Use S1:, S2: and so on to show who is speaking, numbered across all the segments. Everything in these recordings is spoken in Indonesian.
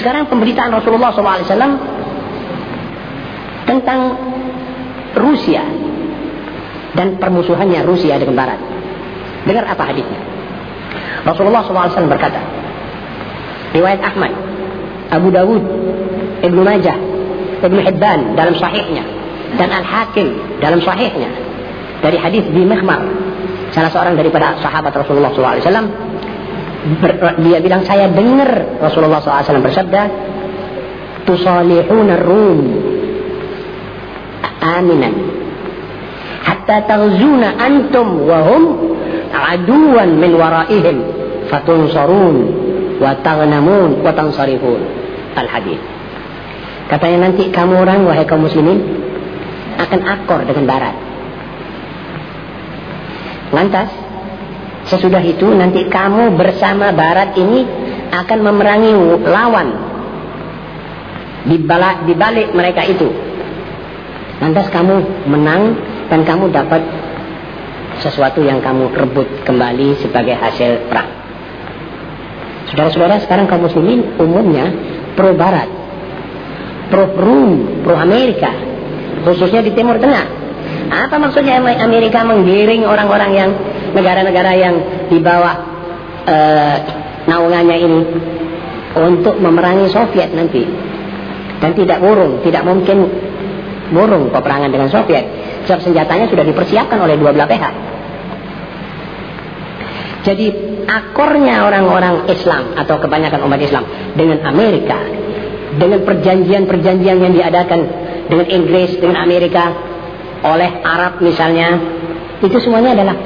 S1: Sekarang pemberitaan Rasulullah SAW tentang Rusia dan permusuhannya Rusia dengan Barat. Dengar apa hadisnya. Rasulullah SAW berkata, riwayat Ahmad, Abu Dawud, Ibnu Majah, Ibnu Hibban dalam sahihnya, dan Al-Hakim dalam sahihnya dari hadis di Mihmar, salah seorang daripada sahabat Rasulullah SAW, dia bilang saya dengar Rasulullah SAW bersabda, tusalihuna rum aminan hatta taghzuna antum wa hum aduwan min waraihim fatunsarun wa taghnamun wa tansarifun. Al hadis katanya nanti kamu orang wahai kaum muslimin akan akor dengan barat. Lantas sesudah itu nanti kamu bersama barat ini akan memerangi lawan di balik mereka itu lantas kamu menang dan kamu dapat sesuatu yang kamu rebut kembali sebagai hasil perang. Saudara-saudara, sekarang kaum muslimin umumnya pro barat, pro Rum, pro Amerika, khususnya di Timur Tengah. Apa maksudnya Amerika menggiring orang-orang yang negara-negara yang di bawah uh, naungannya ini untuk memerangi Soviet nanti dan tidak burung, tidak mungkin burung peperangan dengan Soviet Sebab senjatanya sudah dipersiapkan oleh dua belah pihak. Jadi akornya orang-orang Islam atau kebanyakan umat Islam dengan Amerika, dengan perjanjian-perjanjian yang diadakan dengan Inggris, dengan Amerika, oleh Arab misalnya, itu semuanya adalah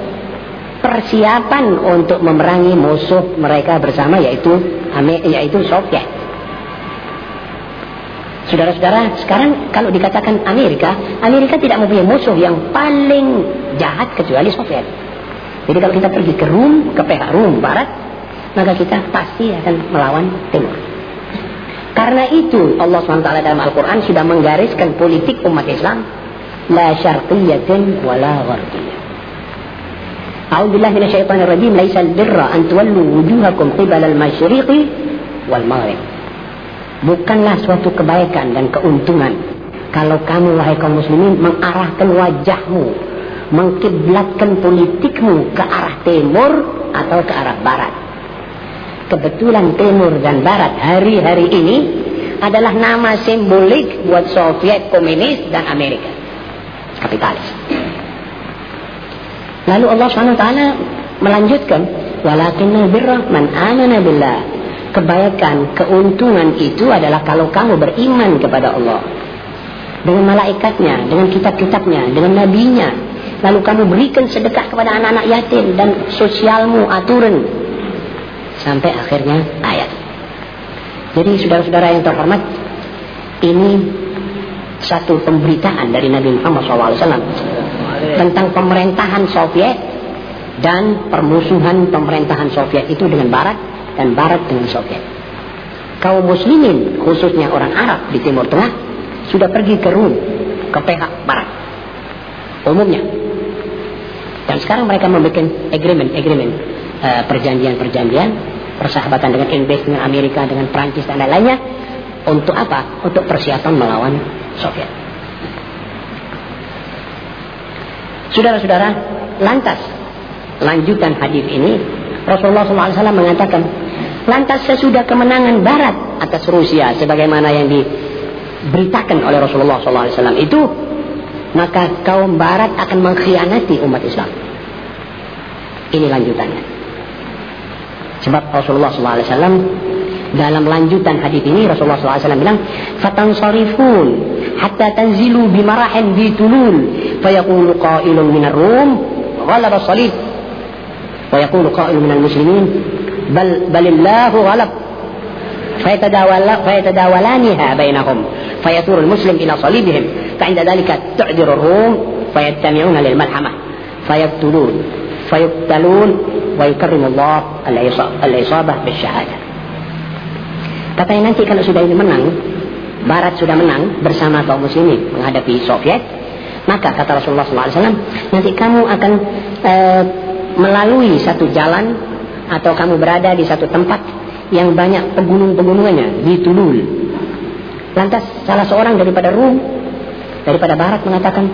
S1: persiapan untuk memerangi musuh mereka bersama yaitu yaitu Soviet. Saudara-saudara, sekarang kalau dikatakan Amerika, Amerika tidak mempunyai musuh yang paling jahat kecuali Soviet. Jadi kalau kita pergi ke Rum, ke pihak Rum Barat, maka kita pasti akan melawan Timur. Karena itu Allah SWT dalam Al-Quran sudah menggariskan politik umat Islam la syarqiyatin wa la. A'udzubillah minasyaitonir rajim laisa al-birra an tuwallu wujuhakum qibala al-masyriqi wal maghrib bukanlah suatu kebaikan dan keuntungan kalau kamu wahai kaum muslimin mengarahkan wajahmu mengkiblatkan politikmu ke arah timur atau ke arah barat. Kebetulan timur dan barat hari-hari ini adalah nama simbolik buat Soviet komunis dan Amerika kapitalis lalu Allah SWT melanjutkan walakinna birra man amana billah kebaikan, keuntungan itu adalah kalau kamu beriman kepada Allah. Dengan malaikatnya, dengan kitab-kitabnya, dengan nabinya. Lalu kamu berikan sedekah kepada anak-anak yatim dan sosialmu aturan. Sampai akhirnya ayat. Jadi saudara-saudara yang terhormat, ini satu pemberitaan dari Nabi Muhammad SAW tentang pemerintahan Soviet dan permusuhan pemerintahan Soviet itu dengan Barat dan Barat dengan Soviet. Kaum muslimin, khususnya orang Arab di Timur Tengah, sudah pergi ke Rum, ke pihak Barat. Umumnya. Dan sekarang mereka membuat agreement-agreement, uh, perjanjian-perjanjian, persahabatan dengan Inggris, dengan Amerika, dengan Prancis dan lain-lainnya. Untuk apa? Untuk persiapan melawan Soviet. Saudara-saudara, lantas lanjutan hadis ini Rasulullah SAW mengatakan Lantas sesudah kemenangan Barat atas Rusia sebagaimana yang diberitakan oleh Rasulullah SAW itu, maka kaum Barat akan mengkhianati umat Islam. Ini lanjutannya. Sebab Rasulullah SAW dalam lanjutan hadis ini Rasulullah SAW bilang, "Fatansarifun hatta tanzilu bimarahin bitulul, fayaqulu qailun minar rum ghalaba salib, yaqulu qailun minal muslimin بل بل الله غلب فيتداول فيتداولانها بينهم فيثور المسلم إلى صليبهم فعند ذلك تعذر الروم فيجتمعون للملحمة فيقتلون فيقتلون ويكرم الله الإصابة بالشهادة Katanya nanti kalau sudah ini menang, Barat sudah menang bersama kaum muslimin menghadapi Soviet, maka kata Rasulullah SAW, nanti kamu akan e, melalui satu jalan atau kamu berada di satu tempat yang banyak pegunung-pegunungannya di Tulul. Lantas salah seorang daripada Rum, daripada Barat mengatakan,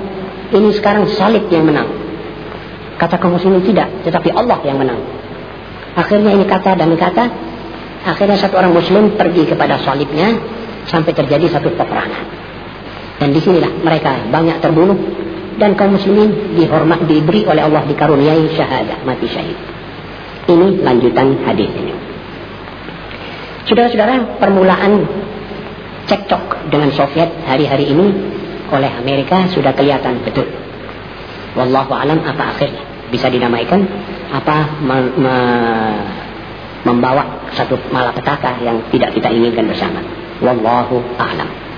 S1: ini sekarang salib yang menang. Kata kaum muslimin tidak, tetapi Allah yang menang. Akhirnya ini kata dan kata, akhirnya satu orang muslim pergi kepada salibnya sampai terjadi satu peperangan. Dan di sinilah mereka banyak terbunuh dan kaum muslimin dihormat diberi oleh Allah dikaruniai syahadah mati syahid. Ini lanjutan hadis ini. Saudara-saudara, permulaan cekcok dengan Soviet hari-hari ini oleh Amerika sudah kelihatan betul. Wallahu alam apa akhirnya bisa dinamaikan apa me, me, membawa satu malapetaka yang tidak kita inginkan bersama. Wallahu a'lam.